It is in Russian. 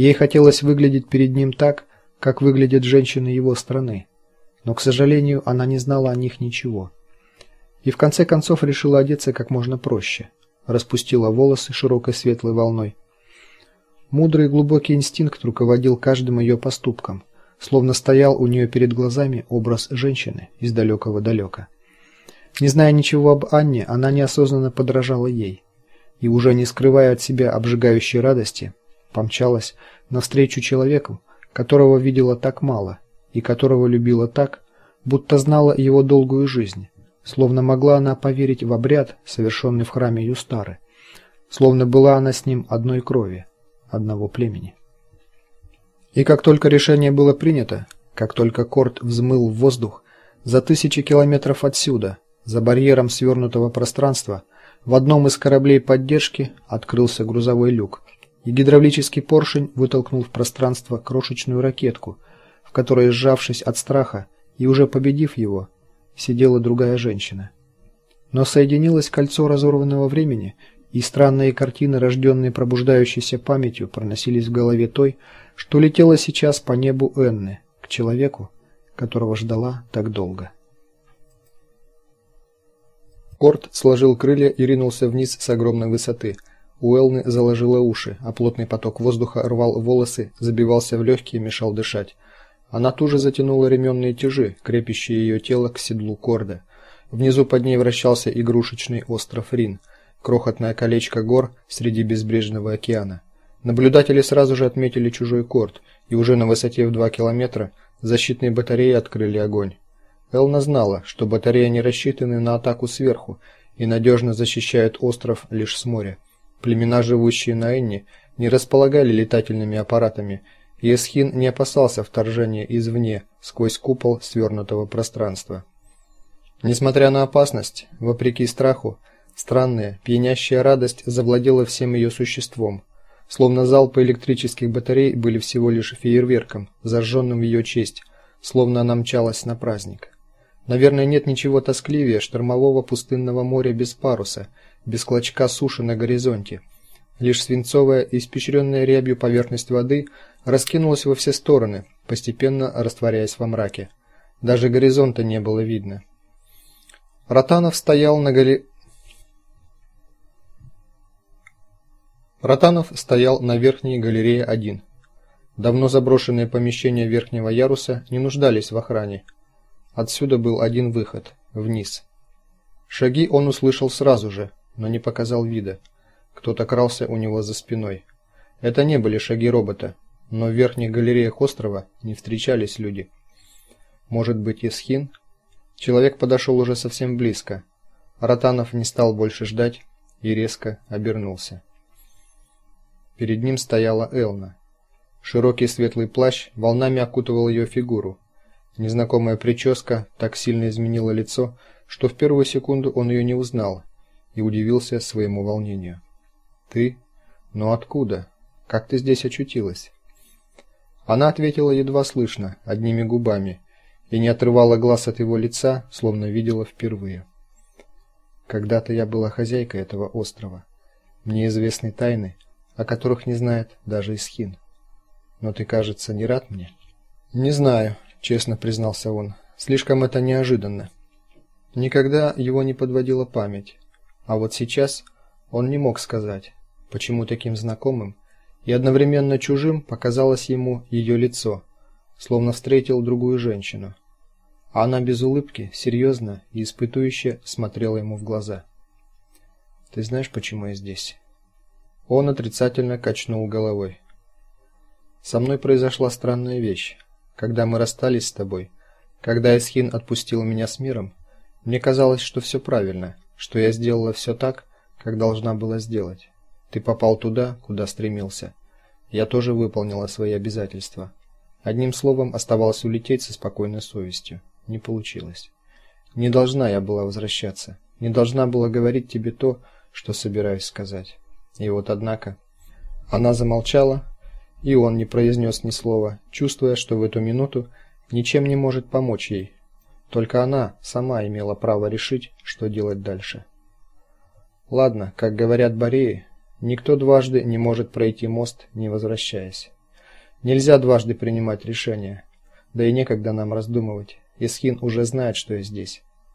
Ей хотелось выглядеть перед ним так, как выглядят женщины его страны. Но, к сожалению, она не знала о них ничего. И в конце концов решила одеться как можно проще. Распустила волосы широкой светлой волной. Мудрый и глубокий инстинкт руководил каждым ее поступком, словно стоял у нее перед глазами образ женщины из далекого далека. Не зная ничего об Анне, она неосознанно подражала ей и уже не скрывая от себя обжигающей радости, помчалась навстречу человеку, которого видела так мало и которого любила так, будто знала его долгую жизнь, словно могла она поверить в обряд, совершенный в храме Юстары, словно была она с ним одной крови, одного племени. И как только решение было принято, как только Корт взмыл в воздух за тысячи километров отсюда, за барьером свернутого пространства, в одном из кораблей поддержки открылся грузовой люк, и гидравлический поршень вытолкнул в пространство крошечную ракетку, в которой, сжавшись от страха и уже победив его, сидела другая женщина. Но соединилось кольцо разорванного времени, и странные картины, рожденные пробуждающейся памятью, проносились в голове той, что летела сейчас по небу Энны, к человеку, которого ждала так долго. Корт сложил крылья и ринулся вниз с огромной высоты. У Элны заложило уши, а плотный поток воздуха рвал волосы, забивался в легкие и мешал дышать. Она тут затянула ременные тяжи, крепящие ее тело к седлу Корда. Внизу под ней вращался игрушечный остров Рин, крохотное колечко гор среди безбрежного океана. Наблюдатели сразу же отметили чужой корт, и уже на высоте в 2 километра защитные батареи открыли огонь. Элна знала, что батареи не рассчитаны на атаку сверху и надежно защищают остров лишь с моря. Племена, живущие на Энне, не располагали летательными аппаратами Есхин не опасался вторжения извне сквозь купол свернутого пространства. Несмотря на опасность, вопреки страху, странная, пьянящая радость завладела всем ее существом, словно залпы электрических батарей были всего лишь фейерверком, зажженным в ее честь, словно она мчалась на праздник. Наверное, нет ничего тоскливее штормового пустынного моря без паруса, без клочка суши на горизонте. Лишь свинцовая, испещренная рябью поверхность воды раскинулась во все стороны, постепенно растворяясь во мраке. Даже горизонта не было видно. Ротанов стоял на гале... Ротанов стоял на верхней галерее один. Давно заброшенные помещения верхнего яруса не нуждались в охране. Отсюда был один выход вниз. Шаги он услышал сразу же, но не показал вида. Кто-то крался у него за спиной. Это не были шаги робота, но в верхних галереях острова не встречались люди. Может быть, Исхин? Человек подошел уже совсем близко. Ротанов не стал больше ждать и резко обернулся. Перед ним стояла Элна. Широкий светлый плащ волнами окутывал ее фигуру. Незнакомая прическа так сильно изменила лицо, что в первую секунду он ее не узнал и удивился своему волнению. Ты? Но откуда? Как ты здесь очутилась? Она ответила едва слышно, одними губами, и не отрывала глаз от его лица, словно видела впервые. Когда-то я была хозяйкой этого острова. Мне известны тайны, о которых не знает даже Исхин. Но ты, кажется, не рад мне? Не знаю, честно признался он. Слишком это неожиданно. Никогда его не подводила память, а вот сейчас он не мог сказать, почему таким знакомым и одновременно чужим показалось ему ее лицо, словно встретил другую женщину. А она без улыбки, серьезно и испытующе смотрела ему в глаза. Ты знаешь, почему я здесь? Он отрицательно качнул головой. Со мной произошла странная вещь. Когда мы расстались с тобой, когда Эсхин отпустил меня с миром, мне казалось, что все правильно, что я сделала все так, как должна была сделать. Ты попал туда, куда стремился. Я тоже выполнила свои обязательства. Одним словом, оставалось улететь со спокойной совестью. Не получилось. Не должна я была возвращаться. Не должна была говорить тебе то, что собираюсь сказать. И вот однако она замолчала, и он не произнес ни слова, чувствуя, что в эту минуту ничем не может помочь ей. Только она сама имела право решить, что делать дальше. Ладно, как говорят бореи, Никто дважды не может пройти мост, не возвращаясь. Нельзя дважды принимать решения. Да и некогда нам раздумывать. Исхин уже знает, что я здесь.